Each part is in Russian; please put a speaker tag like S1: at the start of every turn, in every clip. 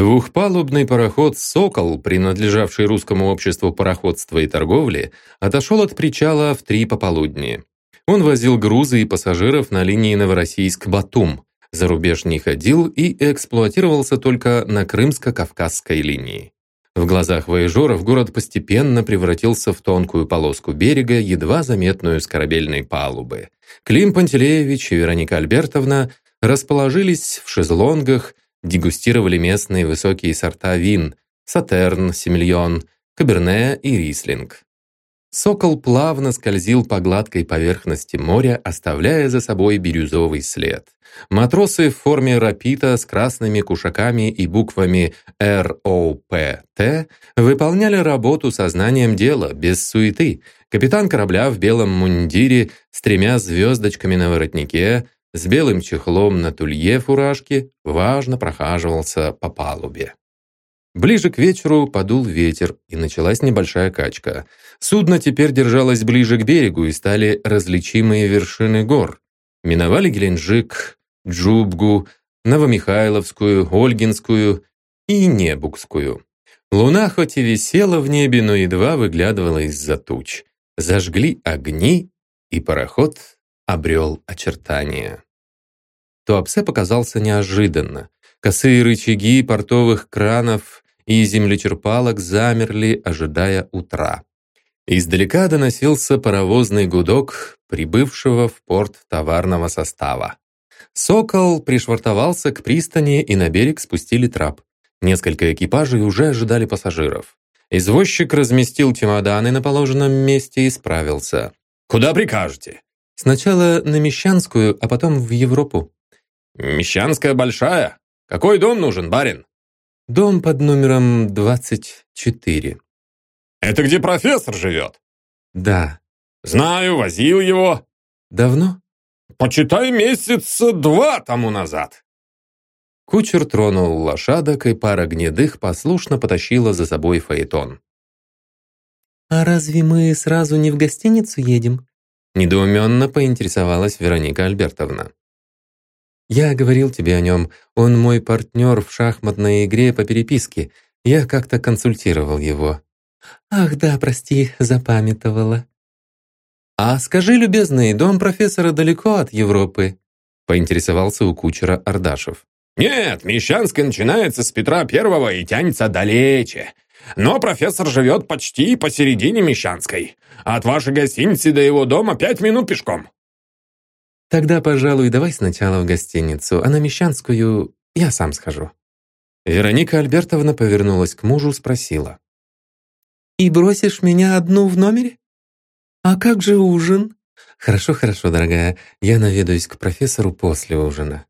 S1: Двухпалубный пароход «Сокол», принадлежавший русскому обществу пароходства и торговли, отошел от причала в три пополудни. Он возил грузы и пассажиров на линии Новороссийск-Батум, за рубеж не ходил и эксплуатировался только на Крымско-Кавказской линии. В глазах воежоров город постепенно превратился в тонкую полоску берега, едва заметную с корабельной палубы. Клим Пантелеевич и Вероника Альбертовна расположились в шезлонгах, дегустировали местные высокие сорта вин Сатерн, Семильон, Каберне и Рислинг. Сокол плавно скользил по гладкой поверхности моря, оставляя за собой бирюзовый след. Матросы в форме рапита с красными кушаками и буквами РОПТ выполняли работу сознанием дела, без суеты. Капитан корабля в белом мундире с тремя звездочками на воротнике, с белым чехлом на тулье фуражки, важно прохаживался по палубе. Ближе к вечеру подул ветер, и началась небольшая качка. Судно теперь держалось ближе к берегу, и стали различимые вершины гор. Миновали Геленджик, Джубгу, Новомихайловскую, Ольгинскую и Небукскую. Луна хоть и висела в небе, но едва выглядывала из-за туч. Зажгли огни, и пароход обрел очертания. Туапсе показался неожиданно. Косые рычаги портовых кранов и землечерпалок замерли, ожидая утра. Издалека доносился паровозный гудок прибывшего в порт товарного состава. «Сокол» пришвартовался к пристани и на берег спустили трап. Несколько экипажей уже ожидали пассажиров. Извозчик разместил чемоданы на положенном месте и справился.
S2: «Куда прикажете?»
S1: «Сначала на Мещанскую, а потом в Европу».
S2: «Мещанская большая? Какой дом нужен, барин?»
S1: «Дом под номером 24».
S2: «Это где профессор живет?»
S1: «Да».
S2: «Знаю, возил его».
S1: «Давно?»
S2: «Почитай, месяца два тому назад».
S1: Кучер тронул лошадок, и пара гнедых послушно потащила за собой фаэтон.
S3: «А разве мы сразу не в гостиницу едем?»
S1: Недоуменно поинтересовалась Вероника Альбертовна. «Я говорил тебе о нем. Он мой партнер в шахматной игре по переписке. Я как-то консультировал его».
S3: «Ах да, прости, запамятовала».
S1: «А скажи, любезный, дом профессора далеко от Европы?» поинтересовался у кучера Ардашев.
S2: «Нет, Мещанская начинается с Петра Первого и тянется далече. Но профессор живет почти посередине Мещанской. От вашей гостиницы до его дома пять минут пешком».
S1: «Тогда, пожалуй, давай сначала в гостиницу, а на Мещанскую я сам схожу». Вероника Альбертовна повернулась к мужу, спросила.
S3: «И бросишь меня одну в номере? А как же ужин?»
S1: «Хорошо, хорошо, дорогая, я наведаюсь к профессору после ужина».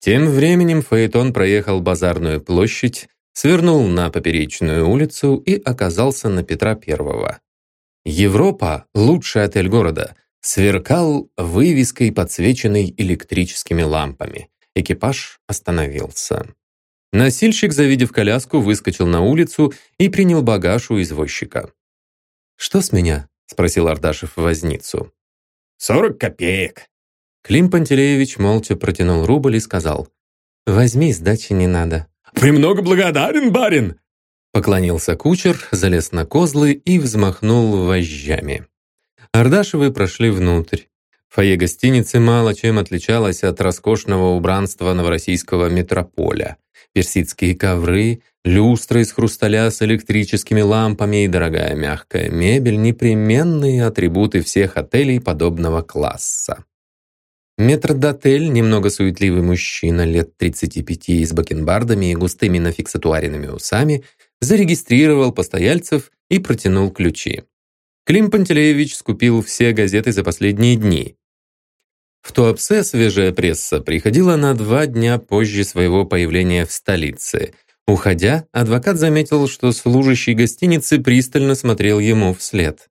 S1: Тем временем Фаэтон проехал базарную площадь, свернул на поперечную улицу и оказался на Петра Первого. Европа, лучший отель города, сверкал вывеской, подсвеченной электрическими лампами. Экипаж остановился. Носильщик, завидев коляску, выскочил на улицу и принял багаж у извозчика. «Что с меня?» — спросил Ардашев возницу.
S2: «Сорок копеек».
S1: Клим Пантелеевич молча протянул рубль и сказал. «Возьми, сдачи не надо».
S2: «Премного благодарен, барин!»
S1: Поклонился кучер, залез на козлы и взмахнул вожжами. Ардашевы прошли внутрь. Фойе гостиницы мало чем отличалось от роскошного убранства новороссийского метрополя. Персидские ковры, люстры из хрусталя с электрическими лампами и дорогая мягкая мебель – непременные атрибуты всех отелей подобного класса. Метрдотель, немного суетливый мужчина лет 35 с бакенбардами и густыми нафиксатуаренными усами, зарегистрировал постояльцев и протянул ключи. Клим Пантелеевич скупил все газеты за последние дни. В Туапсе свежая пресса приходила на два дня позже своего появления в столице. Уходя, адвокат заметил, что служащий гостиницы пристально смотрел ему вслед.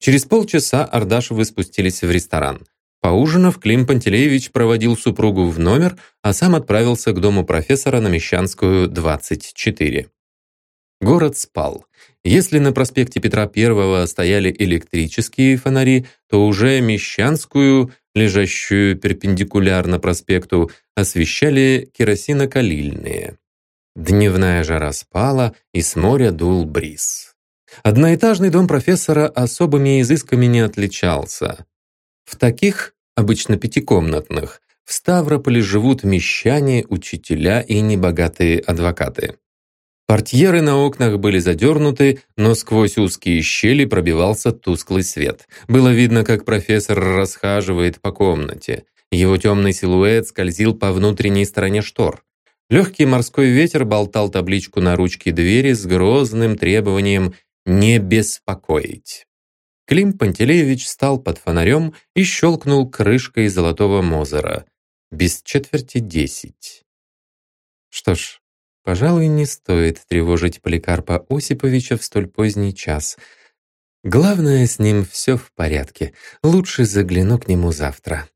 S1: Через полчаса Ардашевы спустились в ресторан. Поужинав, Клим Пантелеевич проводил супругу в номер, а сам отправился к дому профессора на Мещанскую, 24. Город спал. Если на проспекте Петра I стояли электрические фонари, то уже Мещанскую, лежащую перпендикулярно проспекту, освещали керосинокалильные. Дневная жара спала, и с моря дул бриз. Одноэтажный дом профессора особыми изысками не отличался. В таких, обычно пятикомнатных, в Ставрополе живут мещане, учителя и небогатые адвокаты. Портьеры на окнах были задернуты, но сквозь узкие щели пробивался тусклый свет. Было видно, как профессор расхаживает по комнате. Его темный силуэт скользил по внутренней стороне штор. Легкий морской ветер болтал табличку на ручке двери с грозным требованием «не беспокоить». Клим Пантелеевич встал под фонарем и щелкнул крышкой золотого Мозера. Без четверти десять. Что ж, Пожалуй, не стоит тревожить Поликарпа Осиповича в столь поздний час. Главное, с ним все в порядке. Лучше загляну к нему завтра.